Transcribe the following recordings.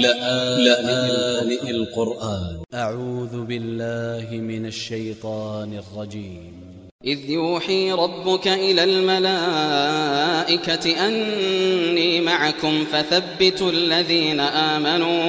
لآن, لآن القرآن. أ ع و ذ ب ا ل ل ه من ا ل ش ي ط ا ن ا ل ج ي م إذ يوحي ربك إلى الملائكة أني معكم فثبتوا الذين آمنوا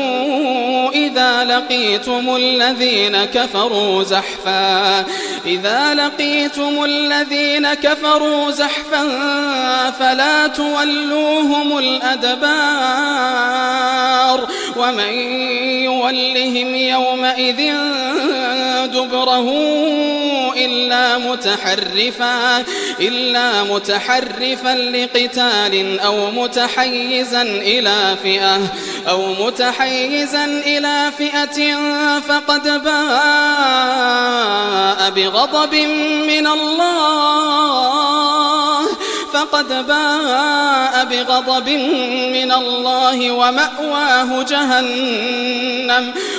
لقيتم الذين كفروا زحفا. إذا لقيتم الذين كفروا زحفا فلا تولوهم الأدبار. ومن يولهم يومئذ دبره إلا متحرفا إلا متحرفا لقتال أو متحيزا إلى فئة. أو متحيزا إلى فئة فقد باء بغضب من الله فقد باء بغضب من الله ومأواه جهنم.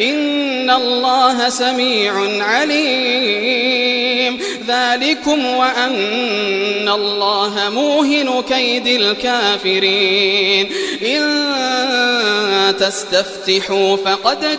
إن الله سميع عليم. ذلكم وأن الله موهن كيد الكافرين. إن تستفتحوا فقد